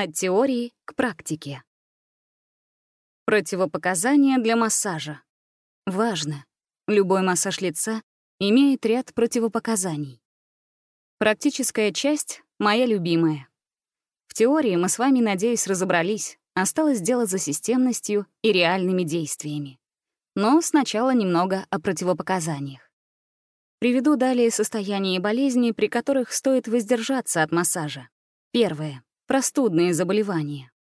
От теории к практике. Противопоказания для массажа. Важно. Любой массаж лица имеет ряд противопоказаний. Практическая часть — моя любимая. В теории мы с вами, надеюсь, разобрались. Осталось дело за системностью и реальными действиями. Но сначала немного о противопоказаниях. Приведу далее состояние болезни, при которых стоит воздержаться от массажа. Первое. Простудные заболевания.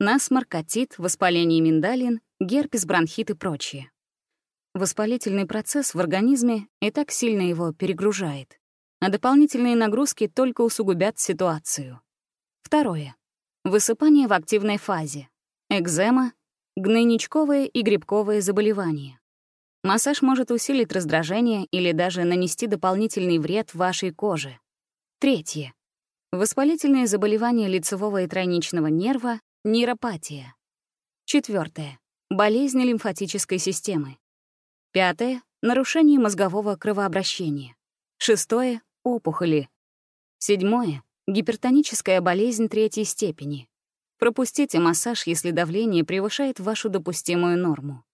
Насморк, отит, воспаление миндалин, герпес, бронхит и прочее. Воспалительный процесс в организме и так сильно его перегружает а дополнительные нагрузки только усугубят ситуацию. Второе. Высыпание в активной фазе. Экзема, гнойничковые и грибковые заболевания. Массаж может усилить раздражение или даже нанести дополнительный вред вашей коже. Третье. Воспалительные заболевания лицевого и тройничного нерва, нейропатия. Четвертое. Болезнь лимфатической системы. Пятое. Нарушение мозгового кровообращения. Шестое опухоли. Седьмое — гипертоническая болезнь третьей степени. Пропустите массаж, если давление превышает вашу допустимую норму.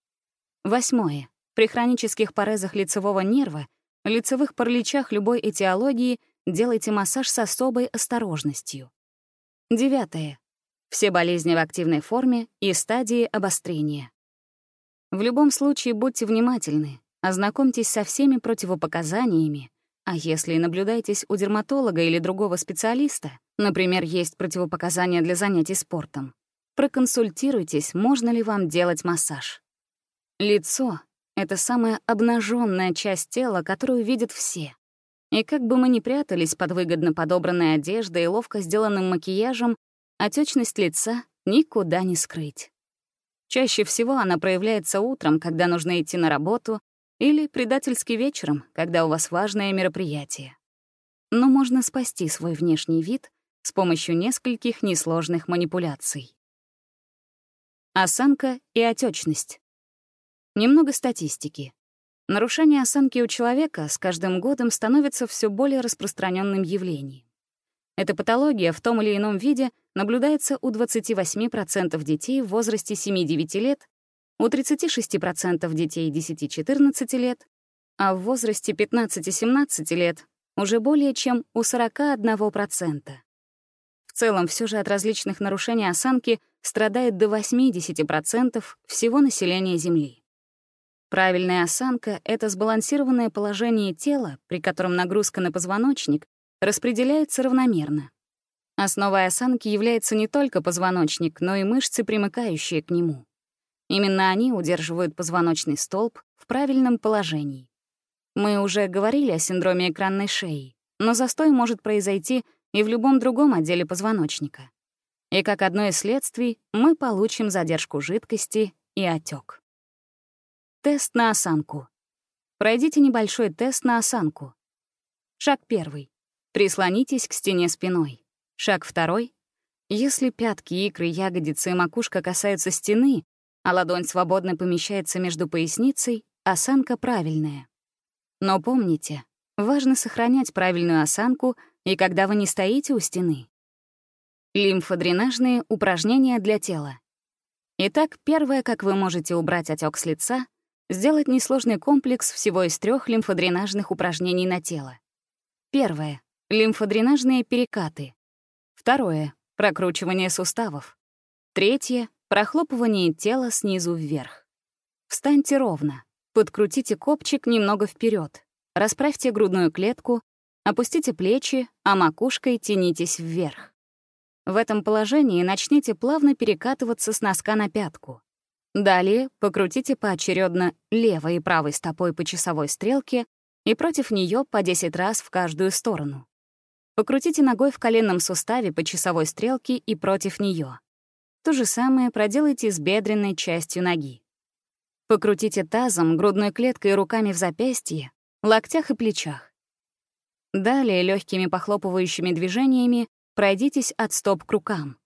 Восьмое. При хронических порезах лицевого нерва, лицевых параличах любой этиологии делайте массаж с особой осторожностью. Девятое. Все болезни в активной форме и стадии обострения. В любом случае будьте внимательны, ознакомьтесь со всеми противопоказаниями, а если наблюдаетесь у дерматолога или другого специалиста, например, есть противопоказания для занятий спортом, проконсультируйтесь, можно ли вам делать массаж. Лицо — это самая обнаженная часть тела, которую видят все. И как бы мы ни прятались под выгодно подобранной одеждой и ловко сделанным макияжем, отечность лица никуда не скрыть. Чаще всего она проявляется утром, когда нужно идти на работу, или предательски вечером, когда у вас важное мероприятие. Но можно спасти свой внешний вид с помощью нескольких несложных манипуляций. Осанка и отечность. Немного статистики. Нарушение осанки у человека с каждым годом становится все более распространенным явлением. Эта патология в том или ином виде наблюдается у 28% детей в возрасте 7-9 лет у 36% детей 10-14 лет, а в возрасте 15-17 лет уже более чем у 41%. В целом, все же от различных нарушений осанки страдает до 80% всего населения Земли. Правильная осанка — это сбалансированное положение тела, при котором нагрузка на позвоночник распределяется равномерно. Основой осанки является не только позвоночник, но и мышцы, примыкающие к нему. Именно они удерживают позвоночный столб в правильном положении. Мы уже говорили о синдроме экранной шеи, но застой может произойти и в любом другом отделе позвоночника. И как одно из следствий мы получим задержку жидкости и отек. Тест на осанку. Пройдите небольшой тест на осанку. Шаг первый. Прислонитесь к стене спиной. Шаг второй. Если пятки, икры, ягодицы и макушка касаются стены, а ладонь свободно помещается между поясницей, осанка правильная. Но помните, важно сохранять правильную осанку и когда вы не стоите у стены. Лимфодренажные упражнения для тела. Итак, первое, как вы можете убрать отек с лица, сделать несложный комплекс всего из трех лимфодренажных упражнений на тело. Первое — лимфодренажные перекаты. Второе — прокручивание суставов. Третье Прохлопывание тела снизу вверх. Встаньте ровно. Подкрутите копчик немного вперед. Расправьте грудную клетку, опустите плечи, а макушкой тянитесь вверх. В этом положении начните плавно перекатываться с носка на пятку. Далее покрутите поочередно левой и правой стопой по часовой стрелке и против нее по 10 раз в каждую сторону. Покрутите ногой в коленном суставе по часовой стрелке и против нее. То же самое проделайте с бедренной частью ноги. Покрутите тазом, грудной клеткой и руками в запястье, локтях и плечах. Далее легкими похлопывающими движениями пройдитесь от стоп к рукам.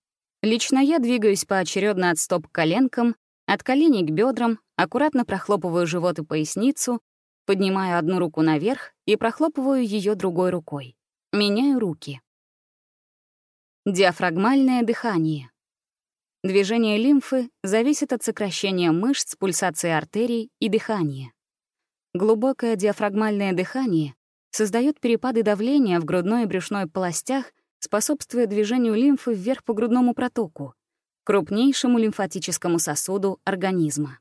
Лично я двигаюсь поочередно от стоп к коленкам, от коленей к бедрам, аккуратно прохлопываю живот и поясницу, поднимаю одну руку наверх и прохлопываю ее другой рукой. Меняю руки. Диафрагмальное дыхание. Движение лимфы зависит от сокращения мышц, пульсации артерий и дыхания. Глубокое диафрагмальное дыхание создает перепады давления в грудной и брюшной полостях, способствуя движению лимфы вверх по грудному протоку, крупнейшему лимфатическому сосуду организма.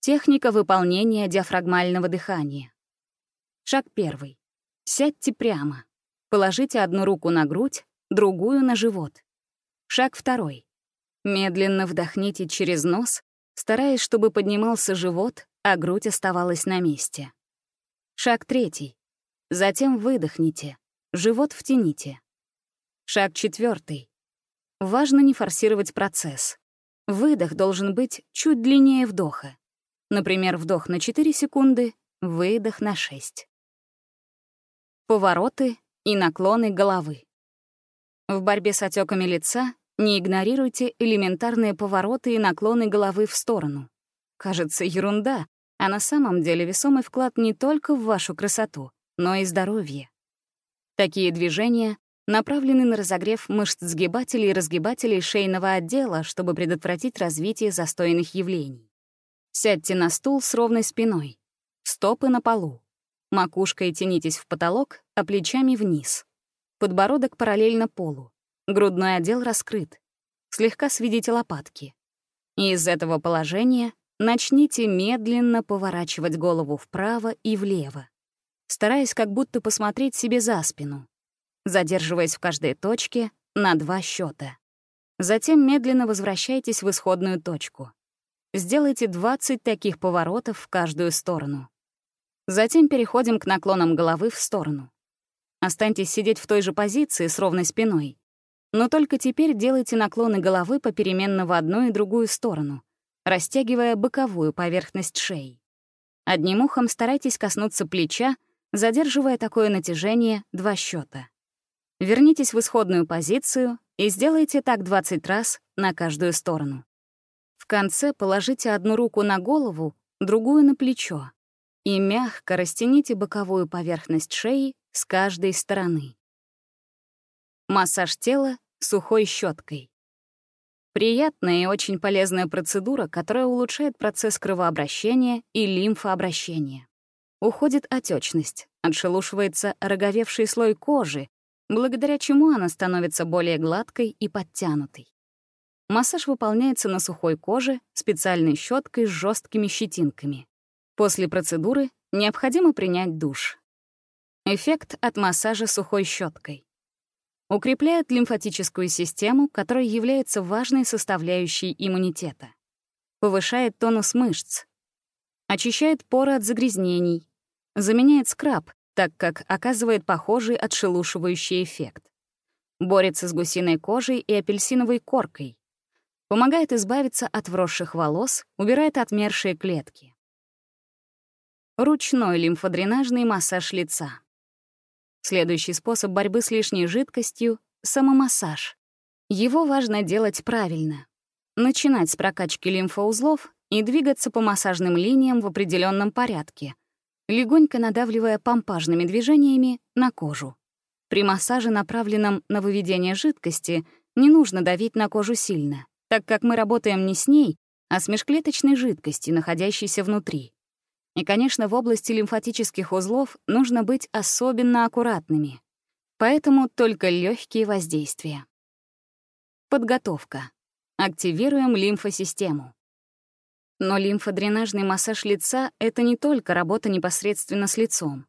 Техника выполнения диафрагмального дыхания. Шаг первый. Сядьте прямо. Положите одну руку на грудь, другую — на живот. Шаг второй. Медленно вдохните через нос, стараясь, чтобы поднимался живот, а грудь оставалась на месте. Шаг третий. Затем выдохните, живот втяните. Шаг четвертый. Важно не форсировать процесс. Выдох должен быть чуть длиннее вдоха. Например, вдох на 4 секунды, выдох на 6. Повороты и наклоны головы. В борьбе с отеками лица не игнорируйте элементарные повороты и наклоны головы в сторону. Кажется, ерунда, а на самом деле весомый вклад не только в вашу красоту, но и здоровье. Такие движения направлены на разогрев мышц сгибателей и разгибателей шейного отдела, чтобы предотвратить развитие застойных явлений. Сядьте на стул с ровной спиной, стопы на полу. Макушкой тянитесь в потолок, а плечами вниз. Подбородок параллельно полу. Грудной отдел раскрыт. Слегка сведите лопатки. Из этого положения начните медленно поворачивать голову вправо и влево, стараясь как будто посмотреть себе за спину, задерживаясь в каждой точке на два счета. Затем медленно возвращайтесь в исходную точку. Сделайте 20 таких поворотов в каждую сторону. Затем переходим к наклонам головы в сторону. Останьтесь сидеть в той же позиции с ровной спиной. Но только теперь делайте наклоны головы попеременно в одну и другую сторону, растягивая боковую поверхность шеи. Одним ухом старайтесь коснуться плеча, задерживая такое натяжение два счета. Вернитесь в исходную позицию и сделайте так 20 раз на каждую сторону. В конце положите одну руку на голову, другую на плечо и мягко растяните боковую поверхность шеи с каждой стороны. Массаж тела сухой щеткой. Приятная и очень полезная процедура, которая улучшает процесс кровообращения и лимфообращения. Уходит отечность, отшелушивается роговевший слой кожи, благодаря чему она становится более гладкой и подтянутой. Массаж выполняется на сухой коже специальной щеткой с жесткими щетинками. После процедуры необходимо принять душ. Эффект от массажа сухой щеткой. Укрепляет лимфатическую систему, которая является важной составляющей иммунитета. Повышает тонус мышц. Очищает поры от загрязнений. Заменяет скраб, так как оказывает похожий отшелушивающий эффект. Борется с гусиной кожей и апельсиновой коркой. Помогает избавиться от вросших волос, убирает отмершие клетки. Ручной лимфодренажный массаж лица. Следующий способ борьбы с лишней жидкостью — самомассаж. Его важно делать правильно. Начинать с прокачки лимфоузлов и двигаться по массажным линиям в определенном порядке, легонько надавливая помпажными движениями на кожу. При массаже, направленном на выведение жидкости, не нужно давить на кожу сильно, так как мы работаем не с ней, а с межклеточной жидкостью, находящейся внутри. И, конечно, в области лимфатических узлов нужно быть особенно аккуратными. Поэтому только легкие воздействия. Подготовка. Активируем лимфосистему. Но лимфодренажный массаж лица — это не только работа непосредственно с лицом.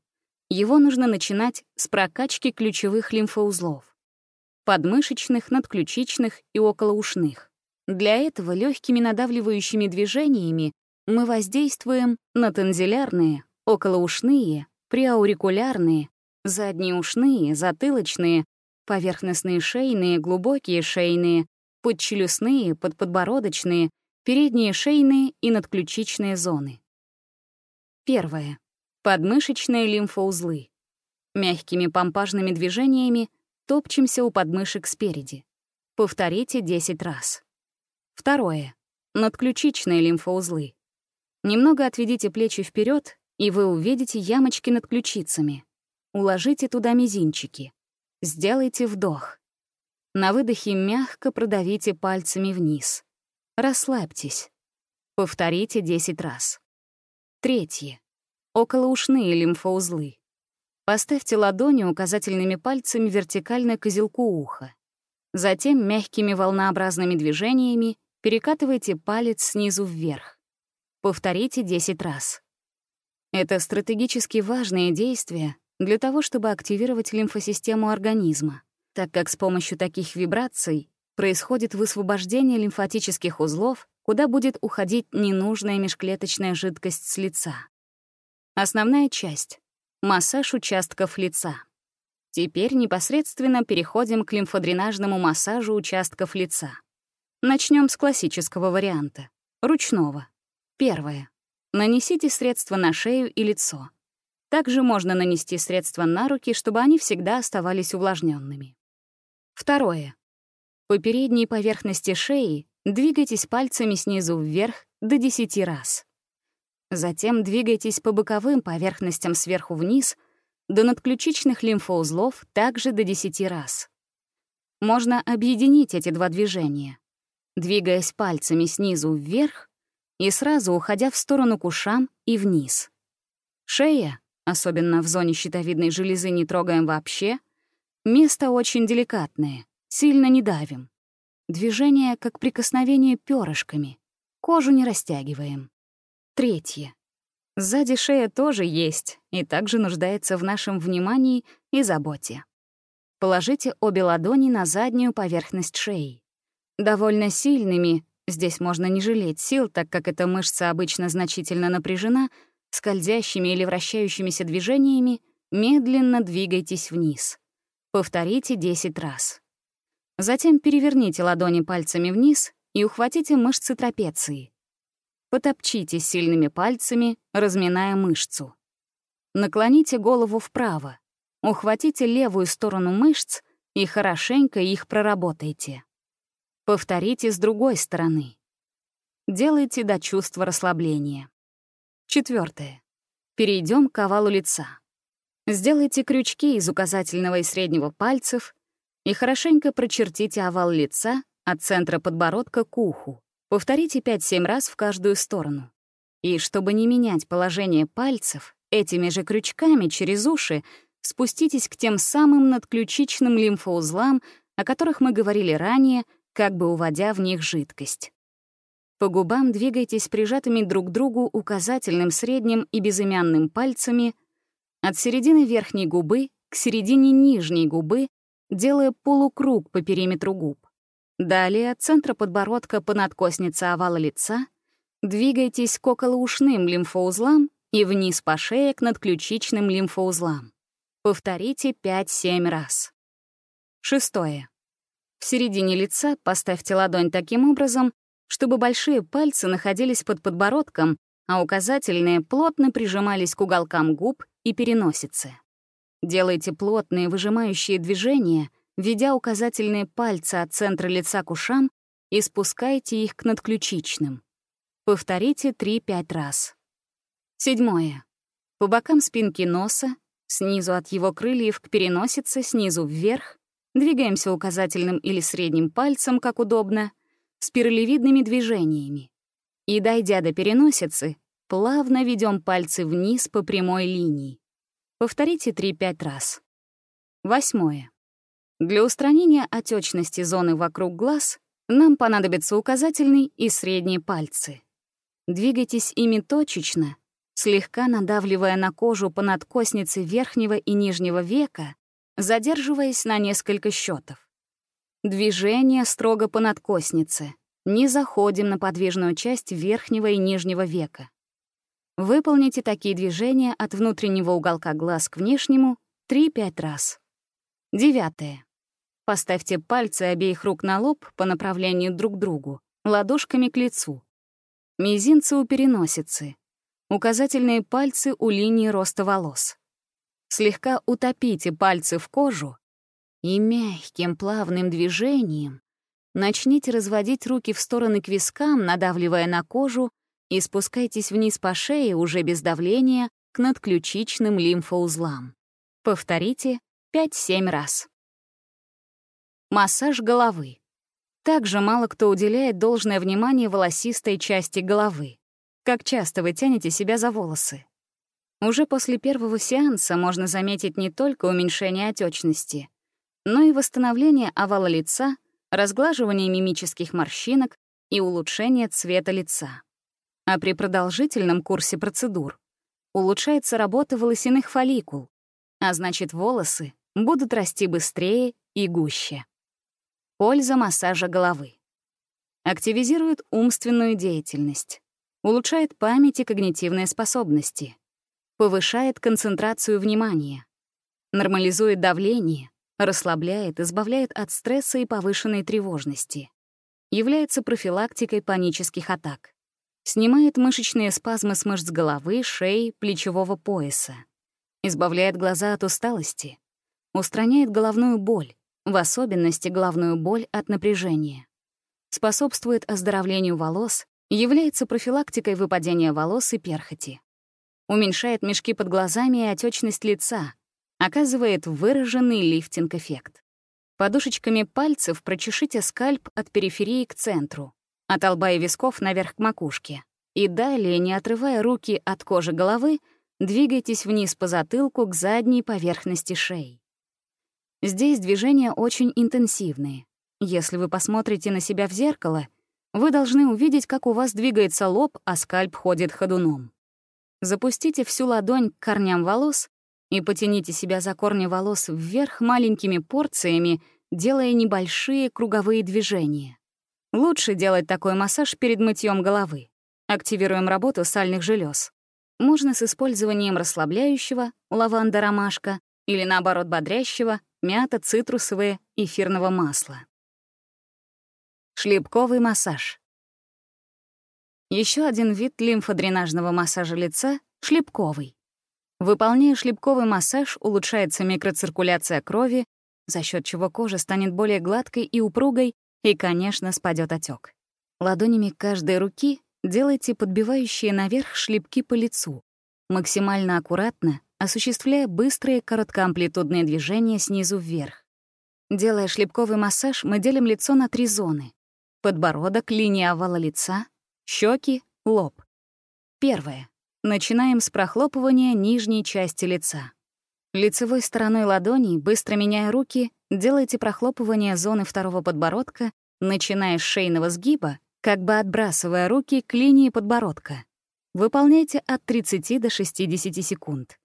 Его нужно начинать с прокачки ключевых лимфоузлов — подмышечных, надключичных и околоушных. Для этого легкими надавливающими движениями мы воздействуем на тензилярные, околоушные, преаурикулярные, заднеушные, затылочные, поверхностные шейные, глубокие шейные, подчелюстные, подподбородочные, передние шейные и надключичные зоны. Первое. Подмышечные лимфоузлы. Мягкими помпажными движениями топчемся у подмышек спереди. Повторите 10 раз. Второе. Надключичные лимфоузлы. Немного отведите плечи вперед, и вы увидите ямочки над ключицами. Уложите туда мизинчики. Сделайте вдох. На выдохе мягко продавите пальцами вниз. Расслабьтесь. Повторите 10 раз. Третье. Околоушные лимфоузлы. Поставьте ладони указательными пальцами вертикально к козелку уха. Затем мягкими волнообразными движениями перекатывайте палец снизу вверх. Повторите 10 раз. Это стратегически важные действия для того, чтобы активировать лимфосистему организма, так как с помощью таких вибраций происходит высвобождение лимфатических узлов, куда будет уходить ненужная межклеточная жидкость с лица. Основная часть — массаж участков лица. Теперь непосредственно переходим к лимфодренажному массажу участков лица. Начнем с классического варианта — ручного. Первое. Нанесите средства на шею и лицо. Также можно нанести средства на руки, чтобы они всегда оставались увлажненными. Второе. По передней поверхности шеи двигайтесь пальцами снизу вверх до 10 раз. Затем двигайтесь по боковым поверхностям сверху вниз до надключичных лимфоузлов также до 10 раз. Можно объединить эти два движения, двигаясь пальцами снизу вверх и сразу уходя в сторону к ушам и вниз. Шея, особенно в зоне щитовидной железы не трогаем вообще, место очень деликатное, сильно не давим. Движение как прикосновение перышками, кожу не растягиваем. Третье. Сзади шея тоже есть и также нуждается в нашем внимании и заботе. Положите обе ладони на заднюю поверхность шеи. Довольно сильными, здесь можно не жалеть сил, так как эта мышца обычно значительно напряжена, скользящими или вращающимися движениями медленно двигайтесь вниз. Повторите 10 раз. Затем переверните ладони пальцами вниз и ухватите мышцы трапеции. Потопчите сильными пальцами, разминая мышцу. Наклоните голову вправо. Ухватите левую сторону мышц и хорошенько их проработайте. Повторите с другой стороны. Делайте до чувства расслабления. Четвертое. Перейдем к овалу лица. Сделайте крючки из указательного и среднего пальцев и хорошенько прочертите овал лица от центра подбородка к уху. Повторите 5-7 раз в каждую сторону. И чтобы не менять положение пальцев, этими же крючками через уши спуститесь к тем самым надключичным лимфоузлам, о которых мы говорили ранее, как бы уводя в них жидкость. По губам двигайтесь прижатыми друг к другу указательным, средним и безымянным пальцами от середины верхней губы к середине нижней губы, делая полукруг по периметру губ. Далее от центра подбородка по надкоснице овала лица двигайтесь к околоушным лимфоузлам и вниз по шее к надключичным лимфоузлам. Повторите 5-7 раз. Шестое. В середине лица поставьте ладонь таким образом, чтобы большие пальцы находились под подбородком, а указательные плотно прижимались к уголкам губ и переносице. Делайте плотные выжимающие движения, ведя указательные пальцы от центра лица к ушам и спускайте их к надключичным. Повторите 3-5 раз. Седьмое. По бокам спинки носа, снизу от его крыльев к переносице, снизу вверх, двигаемся указательным или средним пальцем, как удобно, спиралевидными движениями. И, дойдя до переносицы, плавно ведем пальцы вниз по прямой линии. Повторите 3-5 раз. Восьмое. Для устранения отечности зоны вокруг глаз нам понадобятся указательный и средний пальцы. Двигайтесь ими точечно, слегка надавливая на кожу по надкоснице верхнего и нижнего века, задерживаясь на несколько счетов. Движение строго по надкоснице. Не заходим на подвижную часть верхнего и нижнего века. Выполните такие движения от внутреннего уголка глаз к внешнему 3-5 раз. Девятое. Поставьте пальцы обеих рук на лоб по направлению друг к другу, ладошками к лицу. Мизинцы у переносицы. Указательные пальцы у линии роста волос. Слегка утопите пальцы в кожу и мягким плавным движением начните разводить руки в стороны к вискам, надавливая на кожу, и спускайтесь вниз по шее уже без давления к надключичным лимфоузлам. Повторите 5-7 раз. Массаж головы. Также мало кто уделяет должное внимание волосистой части головы. Как часто вы тянете себя за волосы? Уже после первого сеанса можно заметить не только уменьшение отечности, но и восстановление овала лица, разглаживание мимических морщинок и улучшение цвета лица. А при продолжительном курсе процедур улучшается работа волосяных фолликул, а значит, волосы будут расти быстрее и гуще. Польза массажа головы. Активизирует умственную деятельность, улучшает память и когнитивные способности, повышает концентрацию внимания, нормализует давление, расслабляет, избавляет от стресса и повышенной тревожности, является профилактикой панических атак, снимает мышечные спазмы с мышц головы, шеи, плечевого пояса, избавляет глаза от усталости, устраняет головную боль, в особенности головную боль от напряжения, способствует оздоровлению волос, является профилактикой выпадения волос и перхоти, уменьшает мешки под глазами и отечность лица, оказывает выраженный лифтинг-эффект. Подушечками пальцев прочешите скальп от периферии к центру, от лба и висков наверх к макушке. И далее, не отрывая руки от кожи головы, двигайтесь вниз по затылку к задней поверхности шеи. Здесь движения очень интенсивные. Если вы посмотрите на себя в зеркало, вы должны увидеть, как у вас двигается лоб, а скальп ходит ходуном. Запустите всю ладонь к корням волос и потяните себя за корни волос вверх маленькими порциями, делая небольшие круговые движения. Лучше делать такой массаж перед мытьем головы. Активируем работу сальных желез. Можно с использованием расслабляющего, лаванда-ромашка, или наоборот бодрящего, мята, цитрусовые, эфирного масла. Шлепковый массаж. Еще один вид лимфодренажного массажа лица — шлепковый. Выполняя шлепковый массаж, улучшается микроциркуляция крови, за счет чего кожа станет более гладкой и упругой, и, конечно, спадет отек. Ладонями каждой руки делайте подбивающие наверх шлепки по лицу, максимально аккуратно, осуществляя быстрые короткоамплитудные движения снизу вверх. Делая шлепковый массаж, мы делим лицо на три зоны. Подбородок, линия овала лица, щеки, лоб. Первое. Начинаем с прохлопывания нижней части лица. Лицевой стороной ладоней, быстро меняя руки, делайте прохлопывание зоны второго подбородка, начиная с шейного сгиба, как бы отбрасывая руки к линии подбородка. Выполняйте от 30 до 60 секунд.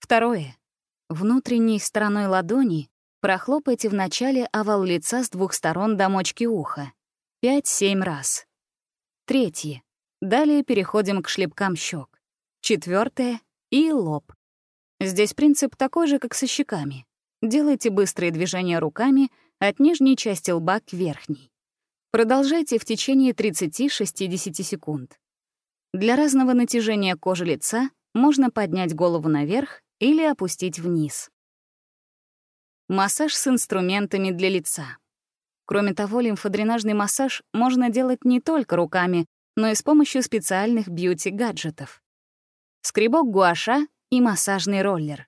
Второе. Внутренней стороной ладони прохлопайте вначале овал лица с двух сторон до мочки уха. 5-7 раз. Третье. Далее переходим к шлепкам щек. Четвертое и лоб. Здесь принцип такой же, как со щеками. Делайте быстрые движения руками от нижней части лба к верхней. Продолжайте в течение 30-60 секунд. Для разного натяжения кожи лица можно поднять голову наверх или опустить вниз. Массаж с инструментами для лица. Кроме того, лимфодренажный массаж можно делать не только руками, но и с помощью специальных бьюти-гаджетов. Скребок гуаша и массажный роллер.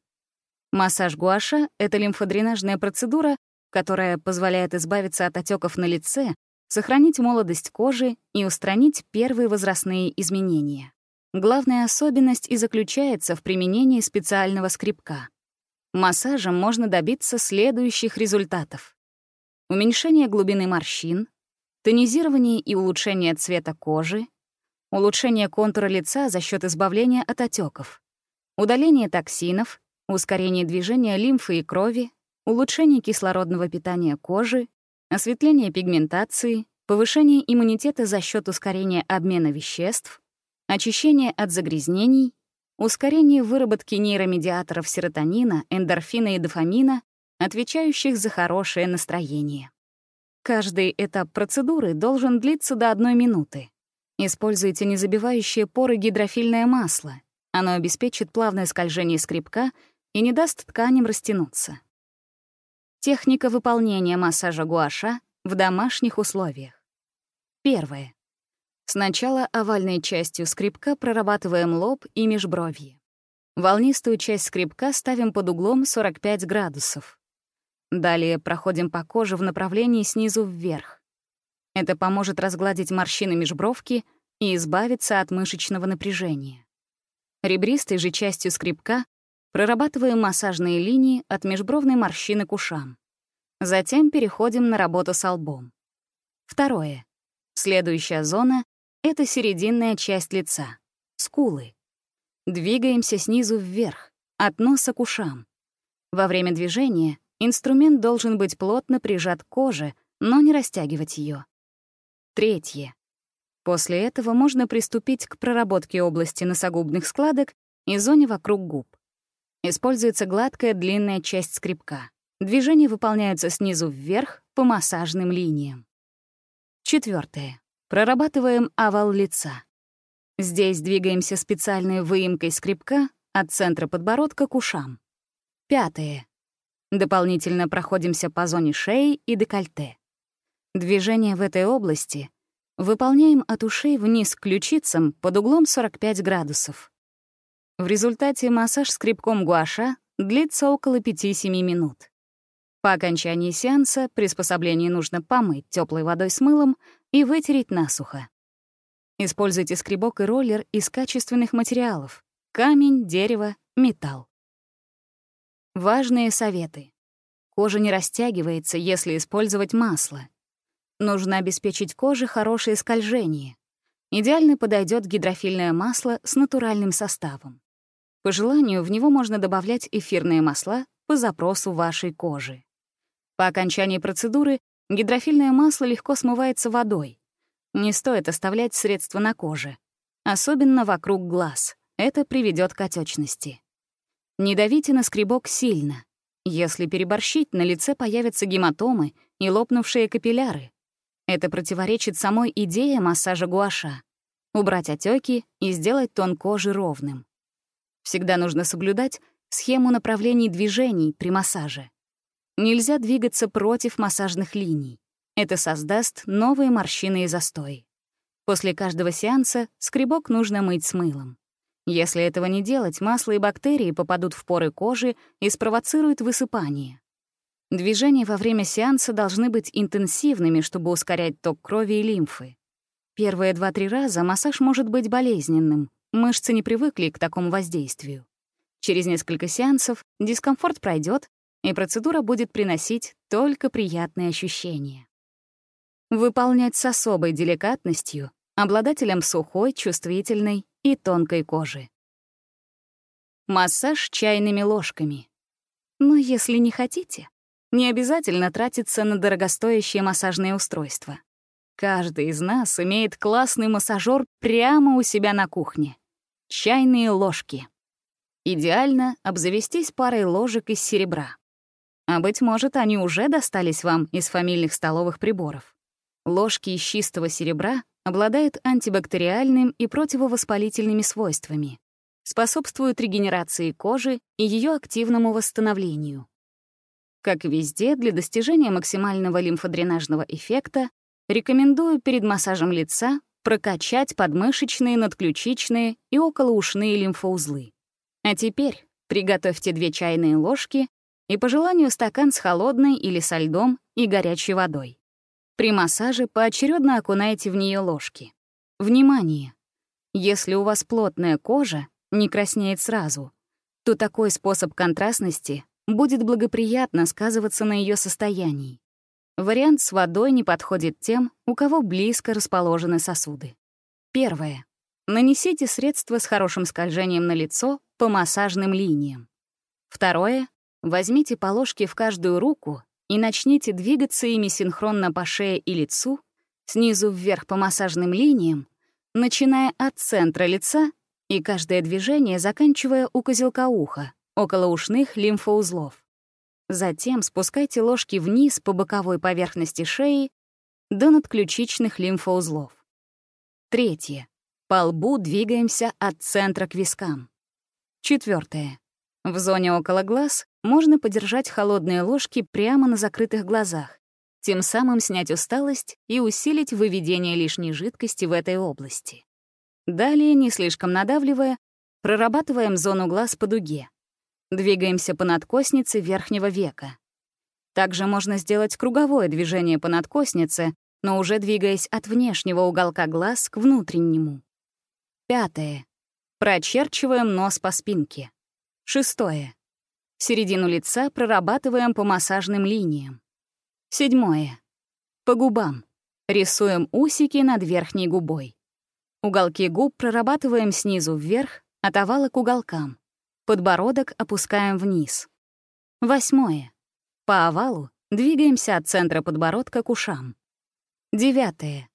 Массаж гуаша — это лимфодренажная процедура, которая позволяет избавиться от отеков на лице, сохранить молодость кожи и устранить первые возрастные изменения. Главная особенность и заключается в применении специального скребка. Массажем можно добиться следующих результатов. Уменьшение глубины морщин, тонизирование и улучшение цвета кожи, улучшение контура лица за счет избавления от отеков, удаление токсинов, ускорение движения лимфы и крови, улучшение кислородного питания кожи, осветление пигментации, повышение иммунитета за счет ускорения обмена веществ, очищение от загрязнений, ускорение выработки нейромедиаторов серотонина, эндорфина и дофамина, отвечающих за хорошее настроение. Каждый этап процедуры должен длиться до одной минуты. Используйте незабивающее поры гидрофильное масло. Оно обеспечит плавное скольжение скребка и не даст тканям растянуться. Техника выполнения массажа гуаша в домашних условиях. Первое. Сначала овальной частью скребка прорабатываем лоб и межбровье. Волнистую часть скребка ставим под углом 45 градусов. Далее проходим по коже в направлении снизу вверх. Это поможет разгладить морщины межбровки и избавиться от мышечного напряжения. Ребристой же частью скребка прорабатываем массажные линии от межбровной морщины к ушам. Затем переходим на работу с лбом. Второе. Следующая зона — это серединная часть лица — скулы. Двигаемся снизу вверх, от носа к ушам. Во время движения инструмент должен быть плотно прижат к коже, но не растягивать ее. Третье. После этого можно приступить к проработке области носогубных складок и зоне вокруг губ. Используется гладкая длинная часть скребка. Движения выполняются снизу вверх по массажным линиям. Четвертое. Прорабатываем овал лица. Здесь двигаемся специальной выемкой скребка от центра подбородка к ушам. Пятое. Дополнительно проходимся по зоне шеи и декольте. Движение в этой области выполняем от ушей вниз к ключицам под углом 45 градусов. В результате массаж скребком гуаша длится около 5-7 минут. По окончании сеанса приспособление нужно помыть теплой водой с мылом и вытереть насухо. Используйте скребок и роллер из качественных материалов — камень, дерево, металл. Важные советы. Кожа не растягивается, если использовать масло. Нужно обеспечить коже хорошее скольжение. Идеально подойдет гидрофильное масло с натуральным составом. По желанию в него можно добавлять эфирные масла по запросу вашей кожи. По окончании процедуры гидрофильное масло легко смывается водой, не стоит оставлять средства на коже, особенно вокруг глаз. Это приведет к отечности. Не давите на скребок сильно. Если переборщить, на лице появятся гематомы и лопнувшие капилляры. Это противоречит самой идее массажа гуаша — убрать отеки и сделать тон кожи ровным. Всегда нужно соблюдать схему направлений движений при массаже. Нельзя двигаться против массажных линий. Это создаст новые морщины и застой. После каждого сеанса скребок нужно мыть с мылом. Если этого не делать, масло и бактерии попадут в поры кожи и спровоцируют высыпание. Движения во время сеанса должны быть интенсивными, чтобы ускорять ток крови и лимфы. Первые 2-3 раза массаж может быть болезненным, мышцы не привыкли к такому воздействию. Через несколько сеансов дискомфорт пройдет, и процедура будет приносить только приятные ощущения выполнять с особой деликатностью обладателям сухой, чувствительной и тонкой кожи. Массаж чайными ложками. Но если не хотите, не обязательно тратиться на дорогостоящие массажные устройства. Каждый из нас имеет классный массажер прямо у себя на кухне. Чайные ложки. Идеально обзавестись парой ложек из серебра. А быть может, они уже достались вам из фамильных столовых приборов. Ложки из чистого серебра обладают антибактериальным и противовоспалительными свойствами, способствуют регенерации кожи и ее активному восстановлению. Как везде, для достижения максимального лимфодренажного эффекта рекомендую перед массажем лица прокачать подмышечные, надключичные и околоушные лимфоузлы. А теперь приготовьте две чайные ложки и по желанию стакан с холодной или со льдом и горячей водой. При массаже поочередно окунайте в нее ложки. Внимание! Если у вас плотная кожа, не краснеет сразу, то такой способ контрастности будет благоприятно сказываться на ее состоянии. Вариант с водой не подходит тем, у кого близко расположены сосуды. Первое. Нанесите средство с хорошим скольжением на лицо по массажным линиям. Второе. Возьмите по ложке в каждую руку и начните двигаться ими синхронно по шее и лицу, снизу вверх по массажным линиям, начиная от центра лица и каждое движение заканчивая у козелка уха, около ушных лимфоузлов. Затем спускайте ложки вниз по боковой поверхности шеи до надключичных лимфоузлов. Третье. По лбу двигаемся от центра к вискам. Четвертое. В зоне около глаз можно подержать холодные ложки прямо на закрытых глазах, тем самым снять усталость и усилить выведение лишней жидкости в этой области. Далее, не слишком надавливая, прорабатываем зону глаз по дуге. Двигаемся по надкоснице верхнего века. Также можно сделать круговое движение по надкоснице, но уже двигаясь от внешнего уголка глаз к внутреннему. Пятое. Прочерчиваем нос по спинке. Шестое. Середину лица прорабатываем по массажным линиям. Седьмое. По губам. Рисуем усики над верхней губой. Уголки губ прорабатываем снизу вверх, от овала к уголкам. Подбородок опускаем вниз. Восьмое. По овалу двигаемся от центра подбородка к ушам. Девятое.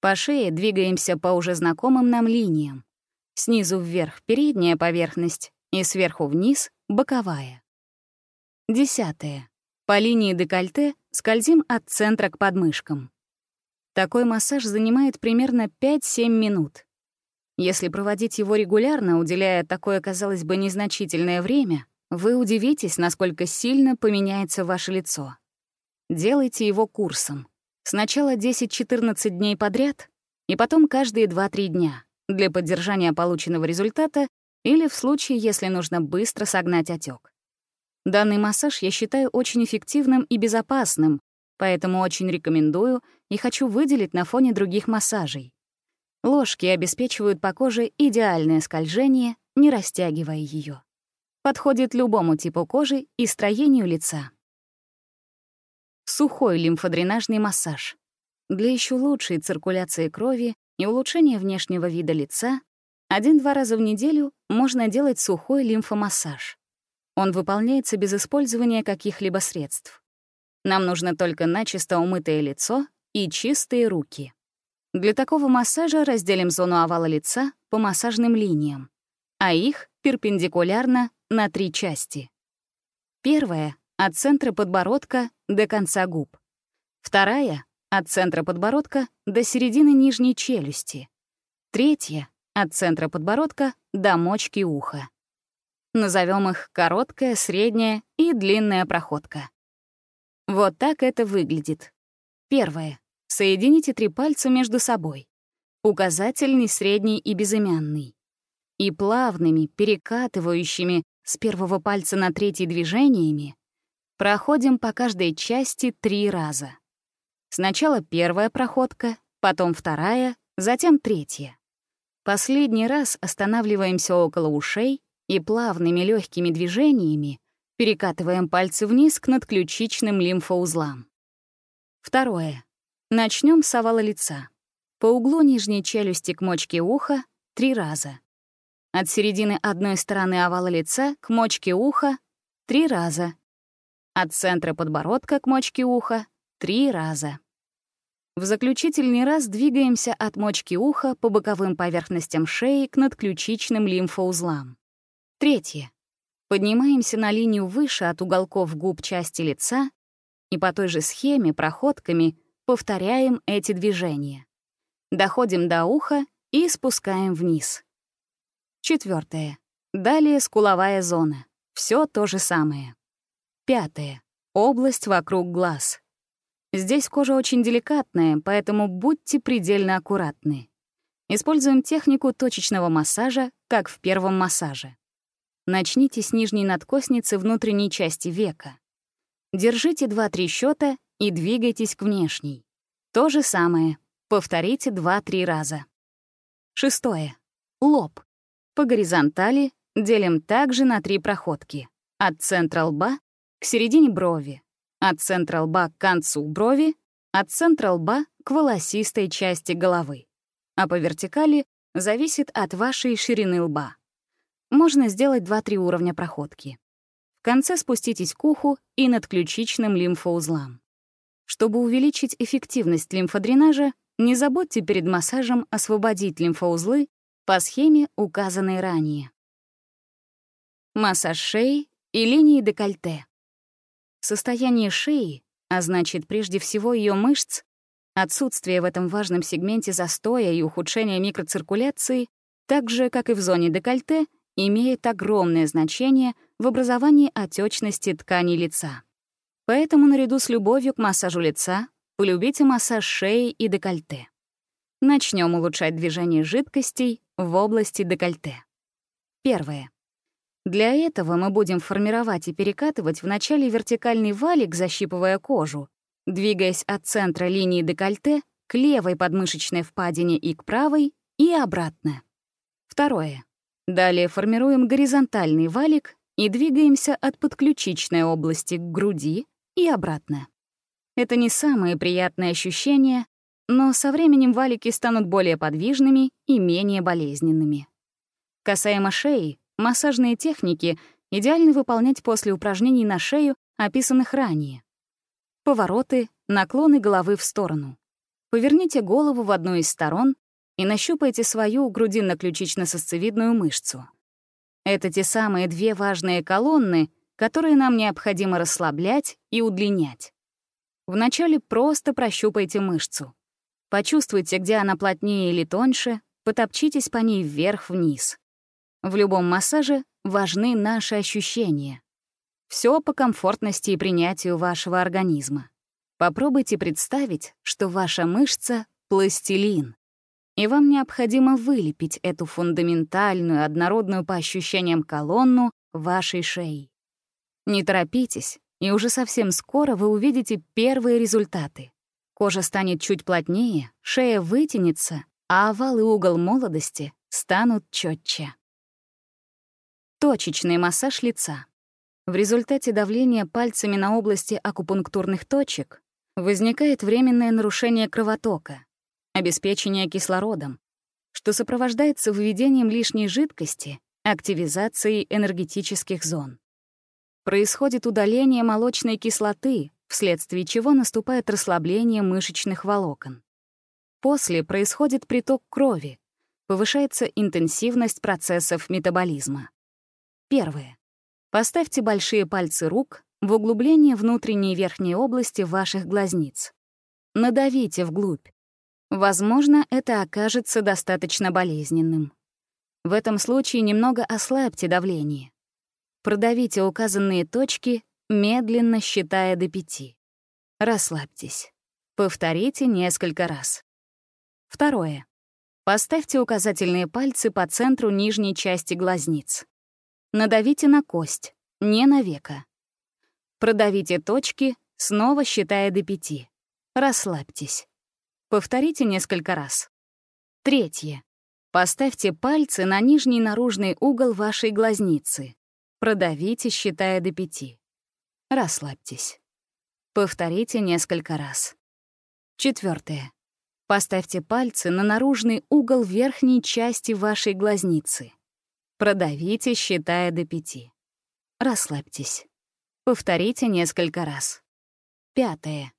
По шее двигаемся по уже знакомым нам линиям. Снизу вверх — передняя поверхность и сверху вниз — боковая. Десятое. По линии декольте скользим от центра к подмышкам. Такой массаж занимает примерно 5-7 минут. Если проводить его регулярно, уделяя такое, казалось бы, незначительное время, вы удивитесь, насколько сильно поменяется ваше лицо. Делайте его курсом. Сначала 10-14 дней подряд, и потом каждые 2-3 дня для поддержания полученного результата или в случае, если нужно быстро согнать отек. Данный массаж я считаю очень эффективным и безопасным, поэтому очень рекомендую и хочу выделить на фоне других массажей. Ложки обеспечивают по коже идеальное скольжение, не растягивая ее. Подходит любому типу кожи и строению лица. Сухой лимфодренажный массаж. Для еще лучшей циркуляции крови и улучшения внешнего вида лица один-два раза в неделю можно делать сухой лимфомассаж. Он выполняется без использования каких-либо средств. Нам нужно только начисто умытое лицо и чистые руки. Для такого массажа разделим зону овала лица по массажным линиям, а их перпендикулярно на три части. Первая — от центра подбородка до конца губ. Вторая — от центра подбородка до середины нижней челюсти. Третья от центра подбородка до мочки уха. Назовем их короткая, средняя и длинная проходка. Вот так это выглядит. Первое. Соедините три пальца между собой. Указательный, средний и безымянный. И плавными, перекатывающими с первого пальца на третий движениями проходим по каждой части три раза. Сначала первая проходка, потом вторая, затем третья. Последний раз останавливаемся около ушей и плавными легкими движениями перекатываем пальцы вниз к надключичным лимфоузлам. Второе. Начнем с овала лица. По углу нижней челюсти к мочке уха — три раза. От середины одной стороны овала лица к мочке уха — три раза. От центра подбородка к мочке уха — три раза. В заключительный раз двигаемся от мочки уха по боковым поверхностям шеи к надключичным лимфоузлам. Третье. Поднимаемся на линию выше от уголков губ части лица и по той же схеме проходками повторяем эти движения. Доходим до уха и спускаем вниз. Четвертое. Далее скуловая зона. Все то же самое. Пятое. Область вокруг глаз. Здесь кожа очень деликатная, поэтому будьте предельно аккуратны. Используем технику точечного массажа, как в первом массаже. Начните с нижней надкосницы внутренней части века. Держите 2-3 счета и двигайтесь к внешней. То же самое. Повторите 2-3 раза. Шестое. Лоб. По горизонтали делим также на три проходки. От центра лба к середине брови, от центра лба к концу брови, от центра лба к волосистой части головы. А по вертикали зависит от вашей ширины лба. Можно сделать 2-3 уровня проходки. В конце спуститесь к уху и над ключичным лимфоузлам. Чтобы увеличить эффективность лимфодренажа, не забудьте перед массажем освободить лимфоузлы по схеме, указанной ранее. Массаж шеи и линии декольте. Состояние шеи, а значит, прежде всего ее мышц, отсутствие в этом важном сегменте застоя и ухудшение микроциркуляции, так же, как и в зоне декольте, имеет огромное значение в образовании отечности тканей лица. Поэтому наряду с любовью к массажу лица полюбите массаж шеи и декольте. Начнем улучшать движение жидкостей в области декольте. Первое. Для этого мы будем формировать и перекатывать вначале вертикальный валик, защипывая кожу, двигаясь от центра линии декольте к левой подмышечной впадине и к правой, и обратно. Второе. Далее формируем горизонтальный валик и двигаемся от подключичной области к груди и обратно. Это не самые приятные ощущения, но со временем валики станут более подвижными и менее болезненными. Касаемо шеи, массажные техники идеально выполнять после упражнений на шею, описанных ранее. Повороты, наклоны головы в сторону. Поверните голову в одну из сторон и нащупайте свою грудинно-ключично-сосцевидную мышцу. Это те самые две важные колонны, которые нам необходимо расслаблять и удлинять. Вначале просто прощупайте мышцу. Почувствуйте, где она плотнее или тоньше, потопчитесь по ней вверх-вниз. В любом массаже важны наши ощущения. Все по комфортности и принятию вашего организма. Попробуйте представить, что ваша мышца — пластилин, и вам необходимо вылепить эту фундаментальную, однородную по ощущениям колонну вашей шеи. Не торопитесь, и уже совсем скоро вы увидите первые результаты. Кожа станет чуть плотнее, шея вытянется, а овал и угол молодости станут четче. Точечный массаж лица. В результате давления пальцами на области акупунктурных точек возникает временное нарушение кровотока, обеспечение кислородом, что сопровождается выведением лишней жидкости, активизацией энергетических зон. Происходит удаление молочной кислоты, вследствие чего наступает расслабление мышечных волокон. После происходит приток крови, повышается интенсивность процессов метаболизма. Первое. Поставьте большие пальцы рук в углубление внутренней верхней области ваших глазниц. Надавите вглубь. Возможно, это окажется достаточно болезненным. В этом случае немного ослабьте давление. Продавите указанные точки медленно считая до пяти. Расслабьтесь. Повторите несколько раз. Второе. Поставьте указательные пальцы по центру нижней части глазниц. Надавите на кость, не на веко. Продавите точки, снова считая до пяти. Расслабьтесь. Повторите несколько раз. Третье. Поставьте пальцы на нижний наружный угол вашей глазницы. Продавите, считая до пяти. Расслабьтесь. Повторите несколько раз. Четвертое. Поставьте пальцы на наружный угол верхней части вашей глазницы. Продавите, считая до пяти. Расслабьтесь. Повторите несколько раз. Пятое.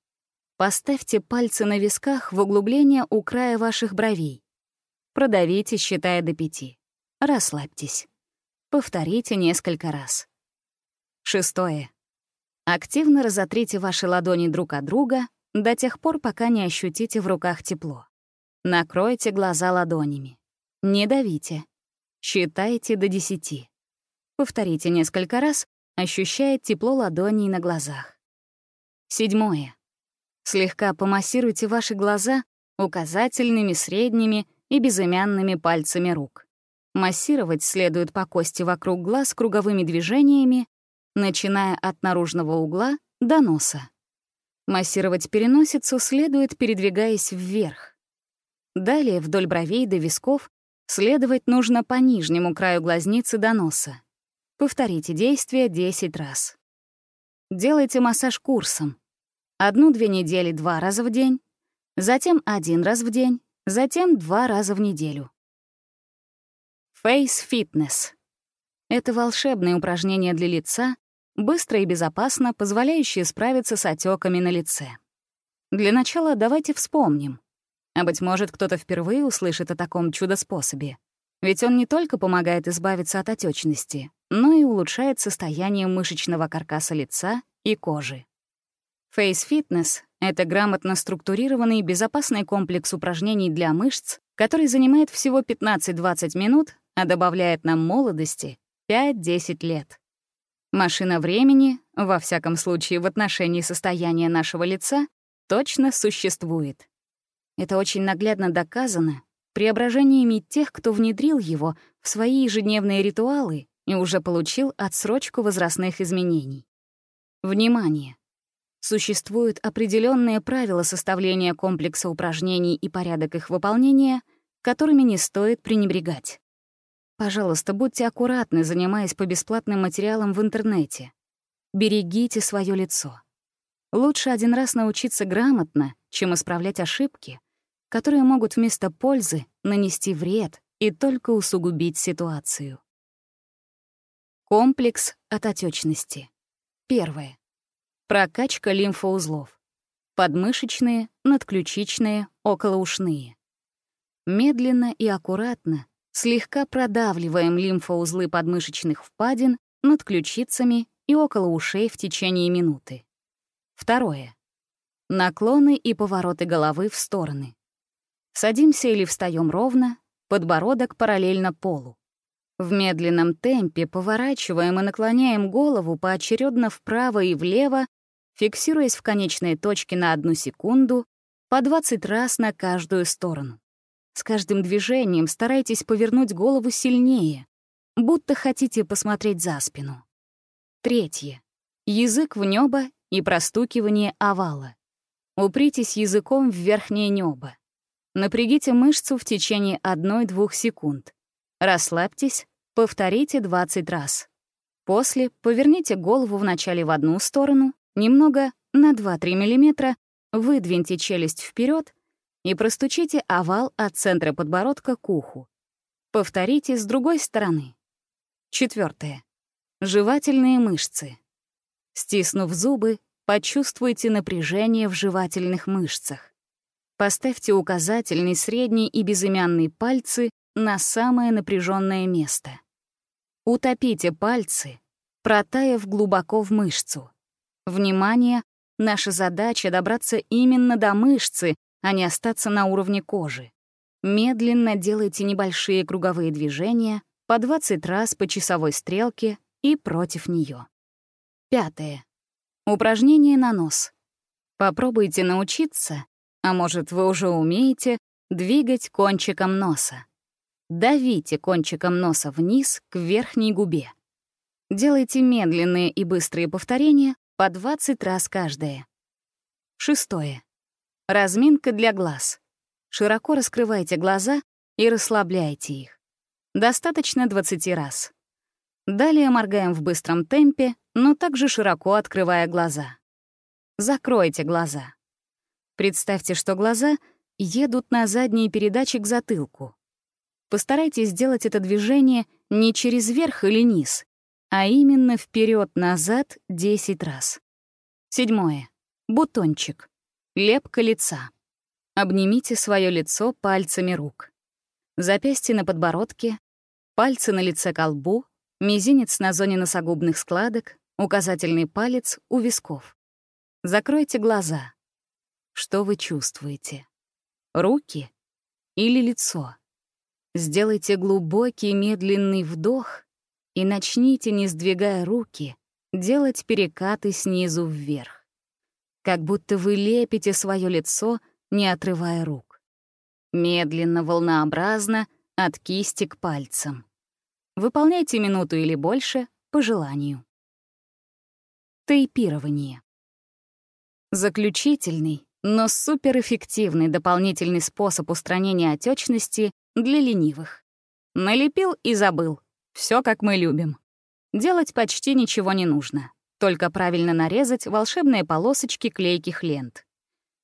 Поставьте пальцы на висках в углубление у края ваших бровей. Продавите, считая до пяти. Расслабьтесь. Повторите несколько раз. Шестое. Активно разотрите ваши ладони друг от друга до тех пор, пока не ощутите в руках тепло. Накройте глаза ладонями. Не давите. Считайте до десяти. Повторите несколько раз, ощущая тепло ладоней на глазах. Седьмое. Слегка помассируйте ваши глаза указательными, средними и безымянными пальцами рук. Массировать следует по кости вокруг глаз круговыми движениями начиная от наружного угла до носа. Массировать переносицу следует, передвигаясь вверх. Далее вдоль бровей до висков следовать нужно по нижнему краю глазницы до носа. Повторите действие 10 раз. Делайте массаж курсом. Одну-две недели два раза в день, затем один раз в день, затем два раза в неделю. Face Fitness — это волшебное упражнение для лица, быстро и безопасно, позволяющие справиться с отеками на лице. Для начала давайте вспомним. А быть может, кто-то впервые услышит о таком чудо-способе. Ведь он не только помогает избавиться от отечности, но и улучшает состояние мышечного каркаса лица и кожи. Face Fitness — это грамотно структурированный безопасный комплекс упражнений для мышц, который занимает всего 15-20 минут, а добавляет нам молодости 5-10 лет. Машина времени, во всяком случае в отношении состояния нашего лица, точно существует. Это очень наглядно доказано преображениями тех, кто внедрил его в свои ежедневные ритуалы и уже получил отсрочку возрастных изменений. Внимание! Существуют определенные правила составления комплекса упражнений и порядок их выполнения, которыми не стоит пренебрегать. Пожалуйста, будьте аккуратны, занимаясь по бесплатным материалам в интернете. Берегите свое лицо. Лучше один раз научиться грамотно, чем исправлять ошибки, которые могут вместо пользы нанести вред и только усугубить ситуацию. Комплекс от отечности. Первое. Прокачка лимфоузлов. Подмышечные, надключичные, околоушные. Медленно и аккуратно слегка продавливаем лимфоузлы подмышечных впадин над ключицами и около ушей в течение минуты. Второе. Наклоны и повороты головы в стороны. Садимся или встаем ровно, подбородок параллельно полу. В медленном темпе поворачиваем и наклоняем голову поочередно вправо и влево, фиксируясь в конечной точке на одну секунду, по 20 раз на каждую сторону. С каждым движением старайтесь повернуть голову сильнее, будто хотите посмотреть за спину. Третье. Язык в небо и простукивание овала. Упритесь языком в верхнее небо. Напрягите мышцу в течение 1-2 секунд. Расслабьтесь, повторите 20 раз. После поверните голову вначале в одну сторону, немного на 2-3 мм, выдвиньте челюсть вперед и простучите овал от центра подбородка к уху. Повторите с другой стороны. Четвертое. Жевательные мышцы. Стиснув зубы, почувствуйте напряжение в жевательных мышцах. Поставьте указательный, средний и безымянный пальцы на самое напряженное место. Утопите пальцы, протаяв глубоко в мышцу. Внимание, наша задача — добраться именно до мышцы, а не остаться на уровне кожи. Медленно делайте небольшие круговые движения по 20 раз по часовой стрелке и против нее. Пятое. Упражнение на нос. Попробуйте научиться, а может, вы уже умеете, двигать кончиком носа. Давите кончиком носа вниз к верхней губе. Делайте медленные и быстрые повторения по 20 раз каждое. Шестое. Разминка для глаз. Широко раскрывайте глаза и расслабляйте их. Достаточно 20 раз. Далее моргаем в быстром темпе, но также широко открывая глаза. Закройте глаза. Представьте, что глаза едут на задние передачи к затылку. Постарайтесь сделать это движение не через верх или низ, а именно вперед назад 10 раз. Седьмое. Бутончик. Лепка лица. Обнимите свое лицо пальцами рук. Запястье на подбородке, пальцы на лице к лбу, мизинец на зоне носогубных складок, указательный палец у висков. Закройте глаза. Что вы чувствуете? Руки или лицо? Сделайте глубокий медленный вдох и начните, не сдвигая руки, делать перекаты снизу вверх как будто вы лепите свое лицо, не отрывая рук. Медленно, волнообразно, от кисти к пальцам. Выполняйте минуту или больше по желанию. Тейпирование. Заключительный, но суперэффективный дополнительный способ устранения отечности для ленивых. Налепил и забыл. Все как мы любим. Делать почти ничего не нужно. Только правильно нарезать волшебные полосочки клейких лент.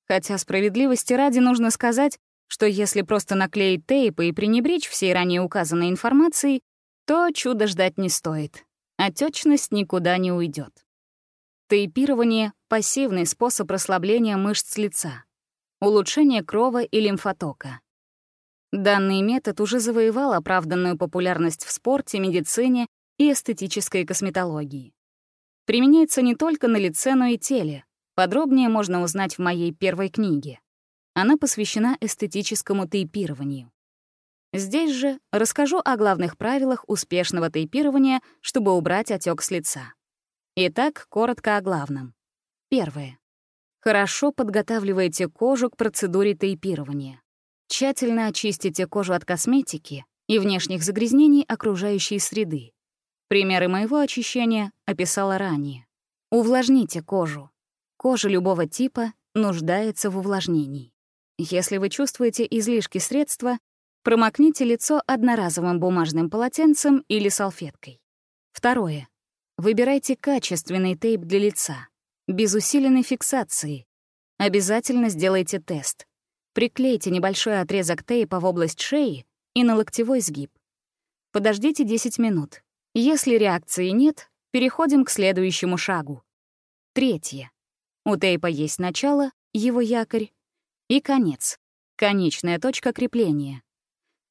Хотя справедливости ради нужно сказать, что если просто наклеить тейпы и пренебречь всей ранее указанной информацией, то чудо ждать не стоит. Отечность никуда не уйдет. Тейпирование — пассивный способ расслабления мышц лица, улучшение крова и лимфотока. Данный метод уже завоевал оправданную популярность в спорте, медицине и эстетической косметологии. Применяется не только на лице, но и теле. Подробнее можно узнать в моей первой книге. Она посвящена эстетическому тейпированию. Здесь же расскажу о главных правилах успешного тейпирования, чтобы убрать отек с лица. Итак, коротко о главном. Первое. Хорошо подготавливайте кожу к процедуре тейпирования. Тщательно очистите кожу от косметики и внешних загрязнений окружающей среды. Примеры моего очищения описала ранее. Увлажните кожу. Кожа любого типа нуждается в увлажнении. Если вы чувствуете излишки средства, промокните лицо одноразовым бумажным полотенцем или салфеткой. Второе. Выбирайте качественный тейп для лица, без усиленной фиксации. Обязательно сделайте тест. Приклейте небольшой отрезок тейпа в область шеи и на локтевой сгиб. Подождите 10 минут. Если реакции нет, переходим к следующему шагу. Третье. У тейпа есть начало, его якорь, и конец, конечная точка крепления.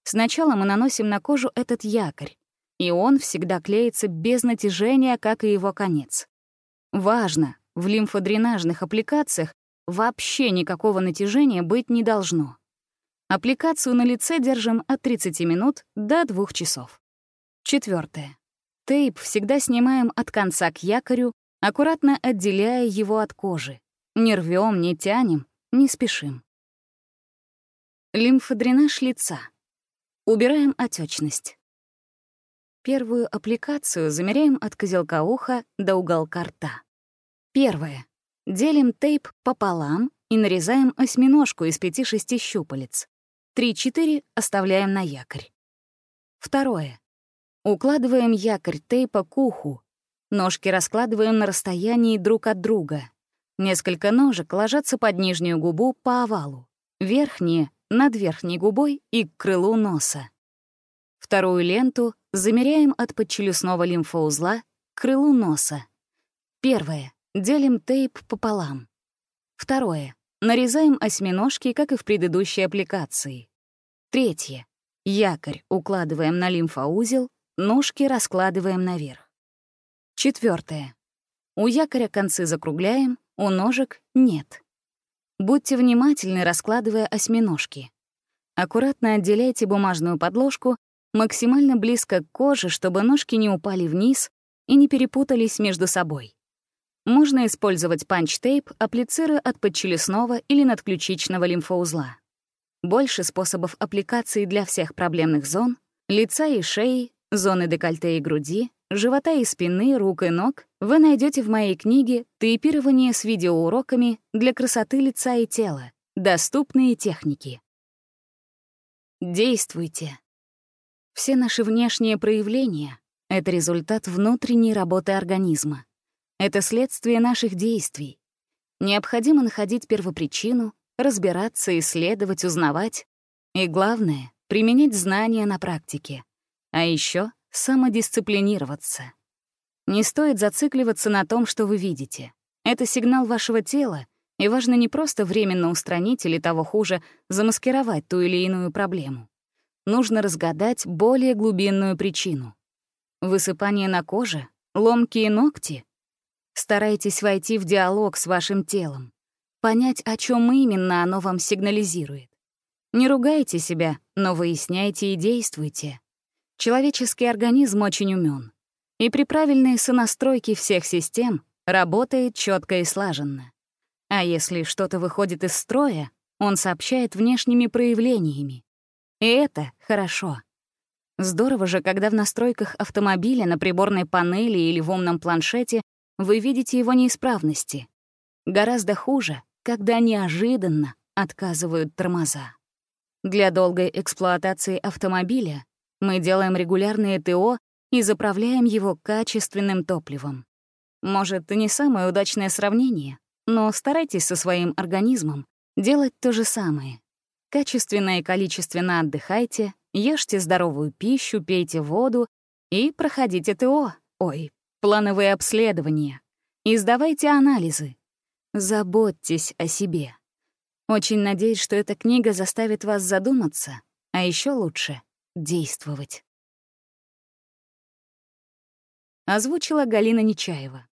Сначала мы наносим на кожу этот якорь, и он всегда клеится без натяжения, как и его конец. Важно, в лимфодренажных аппликациях вообще никакого натяжения быть не должно. Аппликацию на лице держим от 30 минут до 2 часов. Четвертое. Тейп всегда снимаем от конца к якорю, аккуратно отделяя его от кожи. Не рвем, не тянем, не спешим. Лимфодренаж лица. Убираем отечность. Первую аппликацию замеряем от козелка уха до уголка рта. Первое. Делим тейп пополам и нарезаем осьминожку из 5-6 щупалец. 3-4 оставляем на якорь. Второе. Укладываем якорь тейпа к уху. Ножки раскладываем на расстоянии друг от друга. Несколько ножек ложатся под нижнюю губу по овалу. Верхние — над верхней губой и к крылу носа. Вторую ленту замеряем от подчелюстного лимфоузла к крылу носа. Первое. Делим тейп пополам. Второе. Нарезаем осьминожки, как и в предыдущей аппликации. Третье. Якорь укладываем на лимфоузел, Ножки раскладываем наверх. Четвертое. У якоря концы закругляем, у ножек — нет. Будьте внимательны, раскладывая осьминожки. Аккуратно отделяйте бумажную подложку максимально близко к коже, чтобы ножки не упали вниз и не перепутались между собой. Можно использовать punch tape, апплицируя от подчелюстного или надключичного лимфоузла. Больше способов аппликации для всех проблемных зон — лица и шеи, Зоны декольте и груди, живота и спины, рук и ног вы найдете в моей книге «Тейпирование с видеоуроками для красоты лица и тела. Доступные техники». Действуйте. Все наши внешние проявления — это результат внутренней работы организма. Это следствие наших действий. Необходимо находить первопричину, разбираться, исследовать, узнавать. И главное — применять знания на практике. А еще самодисциплинироваться. Не стоит зацикливаться на том, что вы видите. Это сигнал вашего тела, и важно не просто временно устранить или того хуже, замаскировать ту или иную проблему. Нужно разгадать более глубинную причину. Высыпание на коже, ломкие ногти. Старайтесь войти в диалог с вашим телом, понять, о чем именно оно вам сигнализирует. Не ругайте себя, но выясняйте и действуйте. Человеческий организм очень умен, и при правильной сонастройке всех систем работает четко и слаженно. А если что-то выходит из строя, он сообщает внешними проявлениями. И это хорошо. Здорово же, когда в настройках автомобиля на приборной панели или в умном планшете вы видите его неисправности. Гораздо хуже, когда неожиданно отказывают тормоза. Для долгой эксплуатации автомобиля мы делаем регулярные ТО и заправляем его качественным топливом. Может, не самое удачное сравнение, но старайтесь со своим организмом делать то же самое. Качественно и количественно отдыхайте, ешьте здоровую пищу, пейте воду и проходите ТО, ой, плановые обследования, и сдавайте анализы. Заботьтесь о себе. Очень надеюсь, что эта книга заставит вас задуматься, а еще лучше действовать. Озвучила Галина Нечаева.